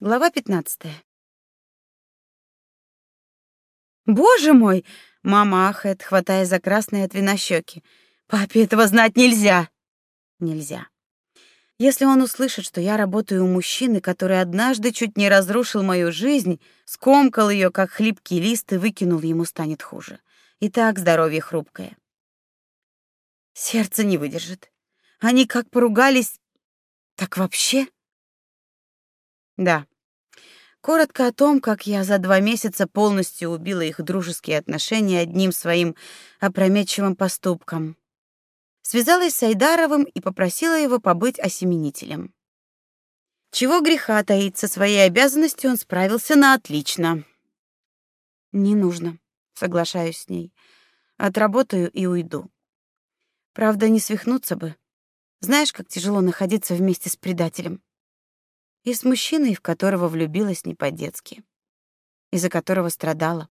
Глава 15. Боже мой, мама ахает, хватая за красные от вина щеки. Папе этого знать нельзя. Нельзя. Если он услышит, что я работаю у мужчины, который однажды чуть не разрушил мою жизнь, скомкал ее как хлипкий лист и выкинул, ему станет хуже. И так здоровье хрупкое. Сердце не выдержит. Они как поругались, так вообще да. Коротко о том, как я за два месяца полностью убила их дружеские отношения одним своим опрометчивым поступком. Связалась с Айдаровым и попросила его побыть осеменителем. Чего греха таить, со своей обязанностью он справился на отлично. Не нужно, соглашаюсь с ней. Отработаю и уйду. Правда, не свихнуться бы. Знаешь, как тяжело находиться вместе с предателем и с мужчиной, в которого влюбилась не по-детски, из-за которого страдала,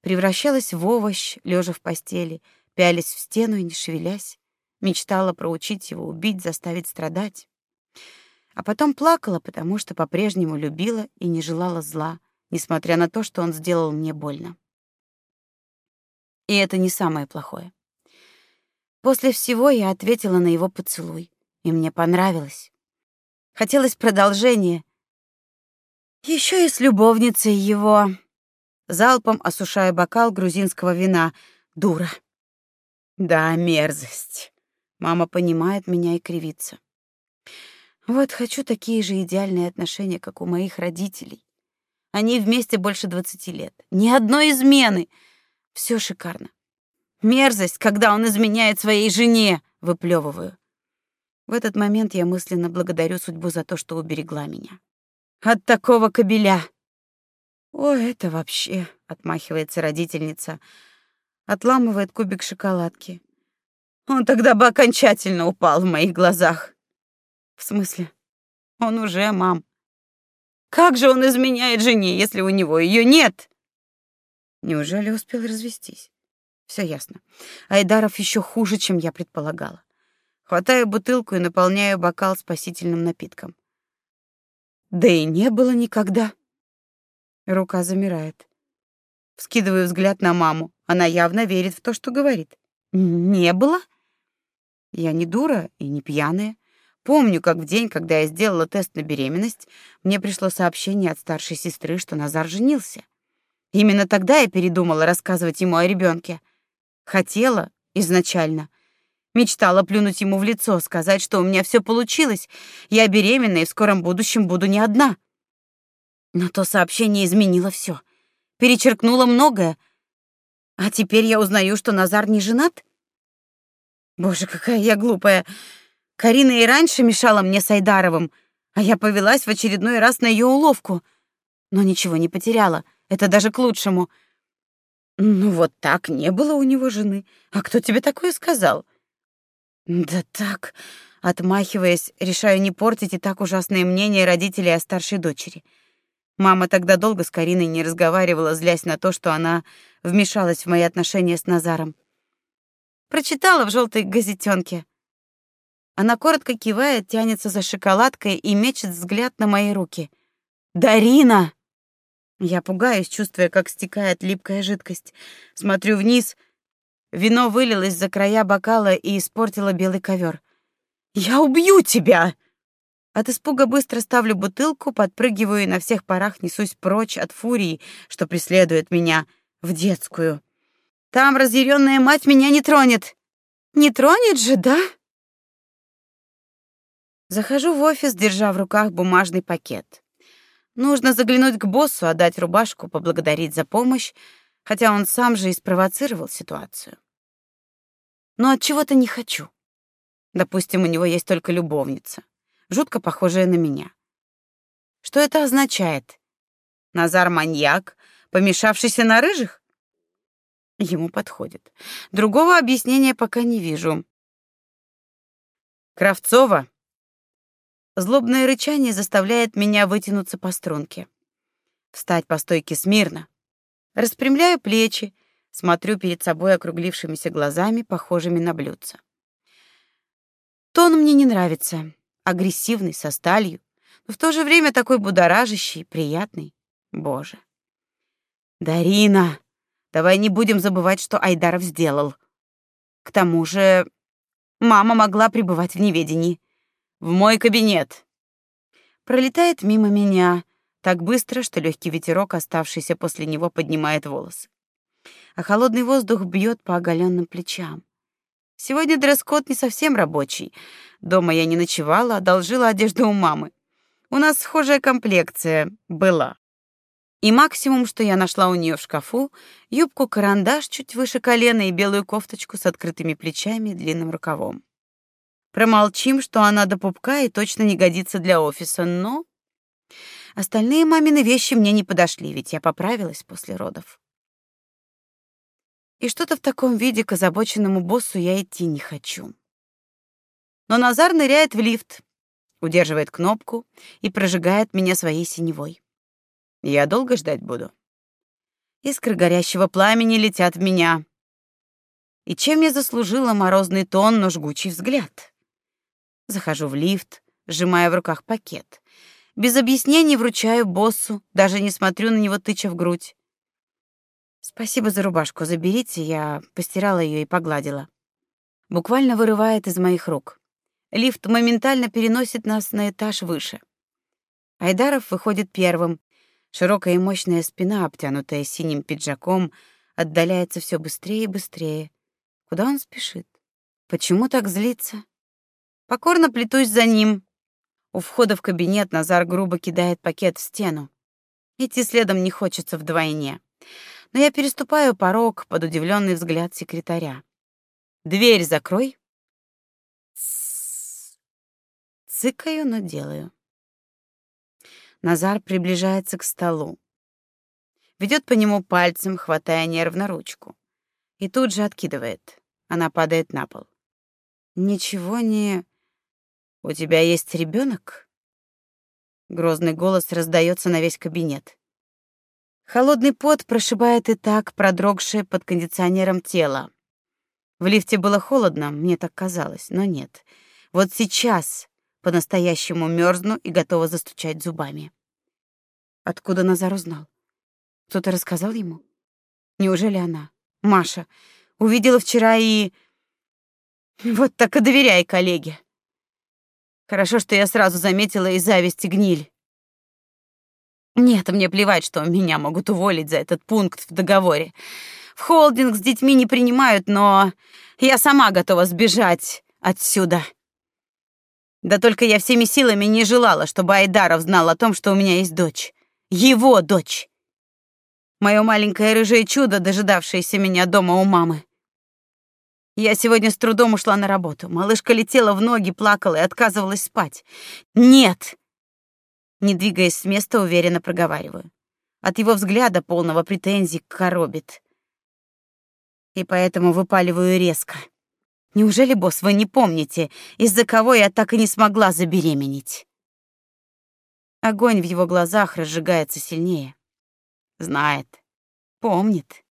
превращалась в овощ, лежа в постели, пялись в стену и не шевелясь, мечтала проучить его, убить, заставить страдать. А потом плакала, потому что по-прежнему любила и не желала зла, несмотря на то, что он сделал мне больно. И это не самое плохое. После всего я ответила на его поцелуй, и мне понравилось. Хотелось продолжения. Еще и с любовницей его. Залпом осушая бокал грузинского вина. Дура. Да, мерзость. Мама понимает меня и кривится. Вот хочу такие же идеальные отношения, как у моих родителей. Они вместе больше двадцати лет. Ни одной измены. Все шикарно. Мерзость, когда он изменяет своей жене, выплевываю. В этот момент я мысленно благодарю судьбу за то, что уберегла меня. От такого кобеля. О, это вообще, отмахивается родительница, отламывает кубик шоколадки. Он тогда бы окончательно упал в моих глазах. В смысле? Он уже, мам. Как же он изменяет жене, если у него ее нет? Неужели успел развестись? Все ясно. Айдаров еще хуже, чем я предполагала. Хватаю бутылку и наполняю бокал спасительным напитком. Да и не было никогда. Рука замирает. Вскидываю взгляд на маму. Она явно верит в то, что говорит. Не было? Я не дура и не пьяная. Помню, как в день, когда я сделала тест на беременность, мне пришло сообщение от старшей сестры, что Назар женился. Именно тогда я передумала рассказывать ему о ребенке. Хотела изначально, Мечтала плюнуть ему в лицо, сказать, что у меня все получилось. Я беременна и в скором будущем буду не одна. Но то сообщение изменило все, перечеркнуло многое. А теперь я узнаю, что Назар не женат? Боже, какая я глупая. Карина и раньше мешала мне с Айдаровым, а я повелась в очередной раз на ее уловку. Но ничего не потеряла. Это даже к лучшему. Ну вот так не было у него жены. А кто тебе такое сказал? Да так, отмахиваясь, решаю не портить и так ужасное мнение родителей о старшей дочери. Мама тогда долго с Кариной не разговаривала, злясь на то, что она вмешалась в мои отношения с Назаром. Прочитала в желтой газетенке. Она коротко кивает, тянется за шоколадкой и мечет взгляд на мои руки. «Дарина!» Я пугаюсь, чувствуя, как стекает липкая жидкость. Смотрю вниз — Вино вылилось за края бокала и испортило белый ковер. «Я убью тебя!» От испуга быстро ставлю бутылку, подпрыгиваю и на всех парах несусь прочь от фурии, что преследует меня, в детскую. Там разъяренная мать меня не тронет. Не тронет же, да? Захожу в офис, держа в руках бумажный пакет. Нужно заглянуть к боссу, отдать рубашку, поблагодарить за помощь, хотя он сам же и спровоцировал ситуацию но от чего-то не хочу. Допустим, у него есть только любовница, жутко похожая на меня. Что это означает? Назар маньяк, помешавшийся на рыжих? Ему подходит. Другого объяснения пока не вижу. Кравцова. Злобное рычание заставляет меня вытянуться по струнке. Встать по стойке смирно. Распрямляю плечи, Смотрю перед собой округлившимися глазами, похожими на блюдца. Тон мне не нравится. Агрессивный, со сталью. но в то же время такой будоражащий, приятный. Боже. Дарина, давай не будем забывать, что Айдаров сделал. К тому же мама могла пребывать в неведении. В мой кабинет. Пролетает мимо меня так быстро, что легкий ветерок, оставшийся после него, поднимает волосы. А холодный воздух бьет по оголенным плечам. Сегодня дресс-код не совсем рабочий. Дома я не ночевала, одолжила одежду у мамы. У нас схожая комплекция была. И максимум, что я нашла у нее в шкафу, юбку-карандаш чуть выше колена и белую кофточку с открытыми плечами и длинным рукавом. Промолчим, что она до пупка и точно не годится для офиса, но остальные мамины вещи мне не подошли, ведь я поправилась после родов. И что-то в таком виде к озабоченному боссу я идти не хочу. Но Назар ныряет в лифт, удерживает кнопку и прожигает меня своей синевой. Я долго ждать буду. Искры горящего пламени летят в меня. И чем я заслужила морозный тон, но жгучий взгляд? Захожу в лифт, сжимая в руках пакет. Без объяснений вручаю боссу, даже не смотрю на него, тыча в грудь. Спасибо за рубашку, заберите, я постирала ее и погладила. Буквально вырывает из моих рук. Лифт моментально переносит нас на этаж выше. Айдаров выходит первым, Широкая и мощная спина, обтянутая синим пиджаком, отдаляется все быстрее и быстрее. Куда он спешит? Почему так злится? Покорно плетусь за ним. У входа в кабинет Назар грубо кидает пакет в стену. Идти следом не хочется вдвойне. Но я переступаю порог под удивленный взгляд секретаря. «Дверь закрой!» Цыкаю, но делаю. Назар приближается к столу. Ведет по нему пальцем, хватая нервно ручку. И тут же откидывает. Она падает на пол. Ничего не... У тебя есть ребенок? Грозный голос раздается на весь кабинет. Холодный пот прошибает и так продрогшее под кондиционером тело. В лифте было холодно, мне так казалось, но нет. Вот сейчас по-настоящему мерзну и готова застучать зубами. Откуда Назар узнал? Кто-то рассказал ему? Неужели она, Маша, увидела вчера и... Вот так и доверяй коллеге. Хорошо, что я сразу заметила и зависть, и гниль. Нет, мне плевать, что меня могут уволить за этот пункт в договоре. В холдинг с детьми не принимают, но я сама готова сбежать отсюда. Да только я всеми силами не желала, чтобы Айдаров знал о том, что у меня есть дочь. Его дочь. Мое маленькое рыжее чудо, дожидавшееся меня дома у мамы. Я сегодня с трудом ушла на работу. Малышка летела в ноги, плакала и отказывалась спать. Нет. Не двигаясь с места, уверенно проговариваю. От его взгляда, полного претензий, коробит. И поэтому выпаливаю резко. Неужели, босс, вы не помните, из-за кого я так и не смогла забеременеть? Огонь в его глазах разжигается сильнее. Знает, помнит.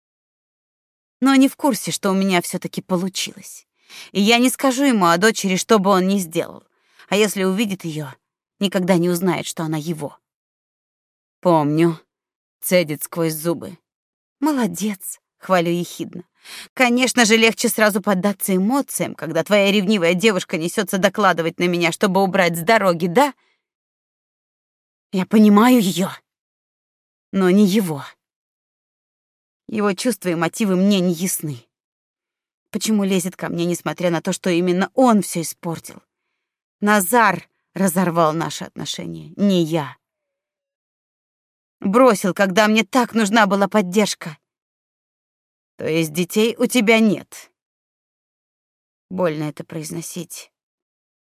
Но не в курсе, что у меня все таки получилось. И я не скажу ему о дочери, что бы он ни сделал. А если увидит ее, никогда не узнает, что она его. Помню, цедит сквозь зубы. Молодец, хвалю ехидно. Конечно же, легче сразу поддаться эмоциям, когда твоя ревнивая девушка несется докладывать на меня, чтобы убрать с дороги, да? Я понимаю ее, но не его. Его чувства и мотивы мне не ясны. Почему лезет ко мне, несмотря на то, что именно он все испортил? Назар разорвал наши отношения, не я. Бросил, когда мне так нужна была поддержка. То есть детей у тебя нет. Больно это произносить.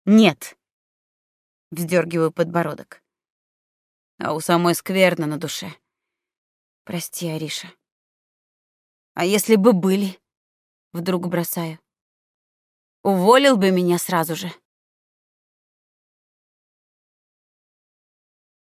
Нет. Вздергиваю подбородок. А у самой скверно на душе. Прости, Ариша. А если бы были? Вдруг бросаю. Уволил бы меня сразу же.